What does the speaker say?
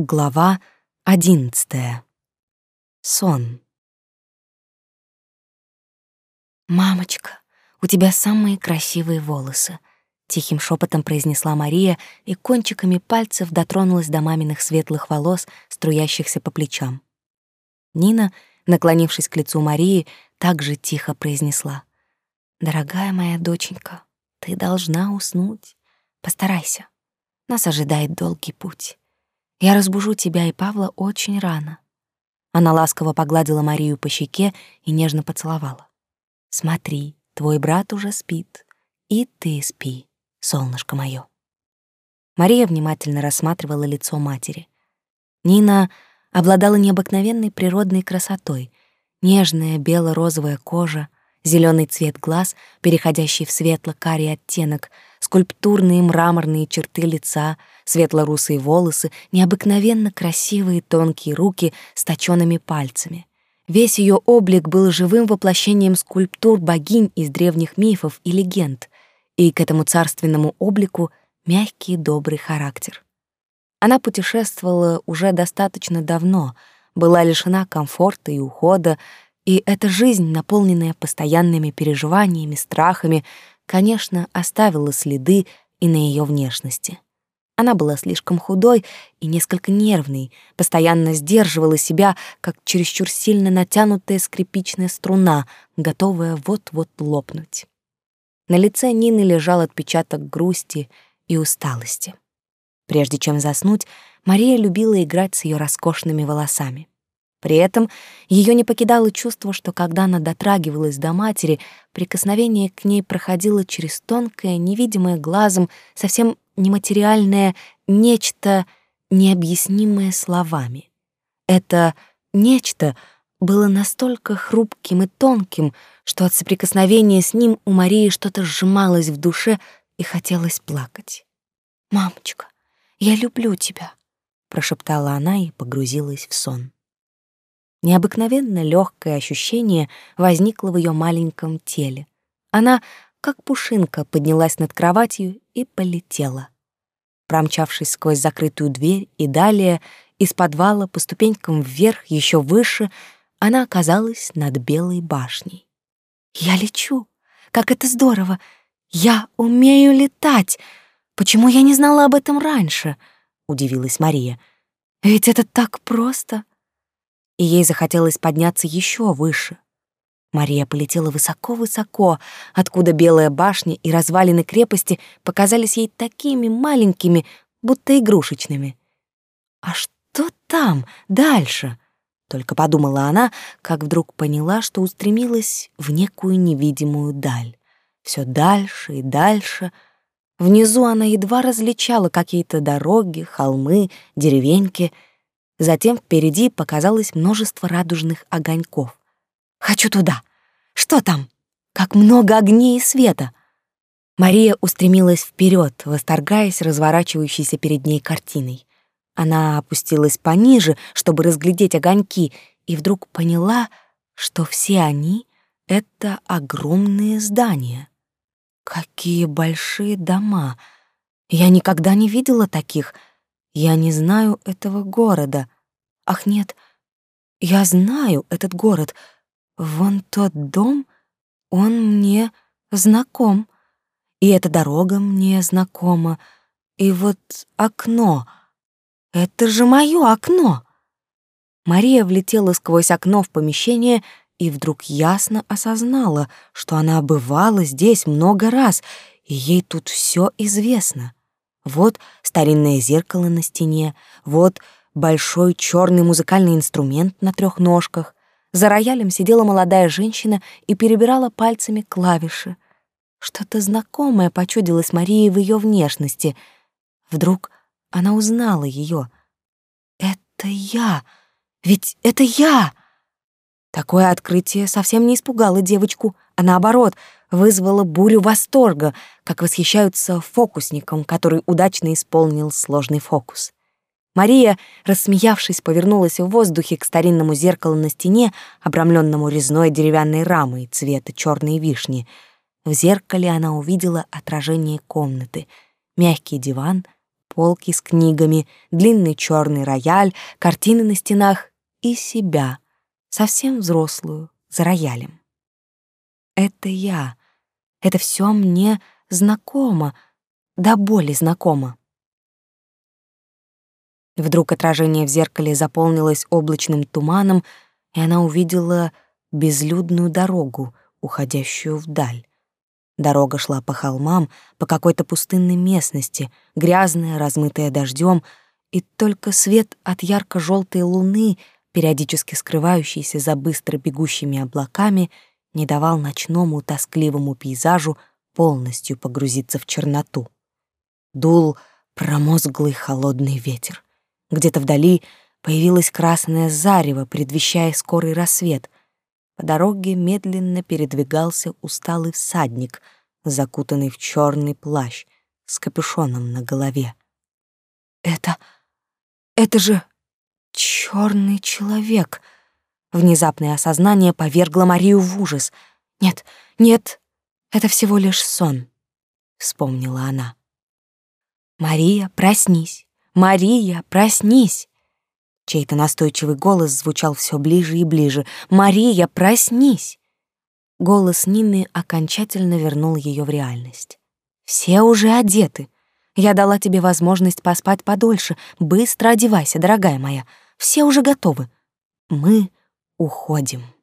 Глава одиннадцатая. Сон. «Мамочка, у тебя самые красивые волосы», — тихим шепотом произнесла Мария и кончиками пальцев дотронулась до маминых светлых волос, струящихся по плечам. Нина, наклонившись к лицу Марии, также тихо произнесла. «Дорогая моя доченька, ты должна уснуть. Постарайся. Нас ожидает долгий путь». Я разбужу тебя и Павла очень рано. Она ласково погладила Марию по щеке и нежно поцеловала. Смотри, твой брат уже спит, и ты спи, солнышко мое. Мария внимательно рассматривала лицо матери. Нина обладала необыкновенной природной красотой. Нежная бело-розовая кожа, зеленый цвет глаз, переходящий в светло-карий оттенок, скульптурные мраморные черты лица, светло-русые волосы, необыкновенно красивые тонкие руки с точёными пальцами. Весь ее облик был живым воплощением скульптур богинь из древних мифов и легенд, и к этому царственному облику мягкий добрый характер. Она путешествовала уже достаточно давно, была лишена комфорта и ухода, и эта жизнь, наполненная постоянными переживаниями, страхами, конечно, оставила следы и на ее внешности. Она была слишком худой и несколько нервной, постоянно сдерживала себя, как чересчур сильно натянутая скрипичная струна, готовая вот-вот лопнуть. На лице Нины лежал отпечаток грусти и усталости. Прежде чем заснуть, Мария любила играть с ее роскошными волосами. При этом ее не покидало чувство, что когда она дотрагивалась до матери, прикосновение к ней проходило через тонкое, невидимое глазом, совсем нематериальное нечто, необъяснимое словами. Это нечто было настолько хрупким и тонким, что от соприкосновения с ним у Марии что-то сжималось в душе и хотелось плакать. «Мамочка, я люблю тебя», — прошептала она и погрузилась в сон. Необыкновенно легкое ощущение возникло в ее маленьком теле. Она, как пушинка, поднялась над кроватью и полетела. Промчавшись сквозь закрытую дверь и далее, из подвала по ступенькам вверх, еще выше, она оказалась над белой башней. «Я лечу! Как это здорово! Я умею летать! Почему я не знала об этом раньше?» — удивилась Мария. «Ведь это так просто!» И ей захотелось подняться еще выше. Мария полетела высоко-высоко, откуда белая башня и развалины крепости показались ей такими маленькими, будто игрушечными. А что там дальше? Только подумала она, как вдруг поняла, что устремилась в некую невидимую даль. Все дальше и дальше. Внизу она едва различала какие-то дороги, холмы, деревеньки — Затем впереди показалось множество радужных огоньков. «Хочу туда! Что там? Как много огней и света!» Мария устремилась вперед, восторгаясь разворачивающейся перед ней картиной. Она опустилась пониже, чтобы разглядеть огоньки, и вдруг поняла, что все они — это огромные здания. Какие большие дома! Я никогда не видела таких — я не знаю этого города. Ах, нет, я знаю этот город. Вон тот дом, он мне знаком. И эта дорога мне знакома. И вот окно. Это же моё окно. Мария влетела сквозь окно в помещение и вдруг ясно осознала, что она бывала здесь много раз, и ей тут все известно. Вот старинное зеркало на стене, вот большой черный музыкальный инструмент на трех ножках. За роялем сидела молодая женщина и перебирала пальцами клавиши. Что-то знакомое почудилось Марии в ее внешности. Вдруг она узнала ее. «Это я! Ведь это я!» Такое открытие совсем не испугало девочку, а наоборот — вызвало бурю восторга, как восхищаются фокусником, который удачно исполнил сложный фокус. Мария, рассмеявшись, повернулась в воздухе к старинному зеркалу на стене, обрамленному резной деревянной рамой цвета черной вишни. В зеркале она увидела отражение комнаты, мягкий диван, полки с книгами, длинный черный рояль, картины на стенах и себя, совсем взрослую, за роялем. Это я. Это все мне знакомо, до боли знакомо. Вдруг отражение в зеркале заполнилось облачным туманом, и она увидела безлюдную дорогу, уходящую вдаль. Дорога шла по холмам, по какой-то пустынной местности, грязная, размытая дождем, и только свет от ярко желтой луны, периодически скрывающийся за быстро бегущими облаками, не давал ночному тоскливому пейзажу полностью погрузиться в черноту. Дул промозглый холодный ветер. Где-то вдали появилось красное зарево, предвещая скорый рассвет. По дороге медленно передвигался усталый всадник, закутанный в черный плащ с капюшоном на голове. «Это... это же черный человек!» Внезапное осознание повергло Марию в ужас. «Нет, нет, это всего лишь сон», — вспомнила она. «Мария, проснись! Мария, проснись!» Чей-то настойчивый голос звучал все ближе и ближе. «Мария, проснись!» Голос Нины окончательно вернул ее в реальность. «Все уже одеты. Я дала тебе возможность поспать подольше. Быстро одевайся, дорогая моя. Все уже готовы. Мы уходим».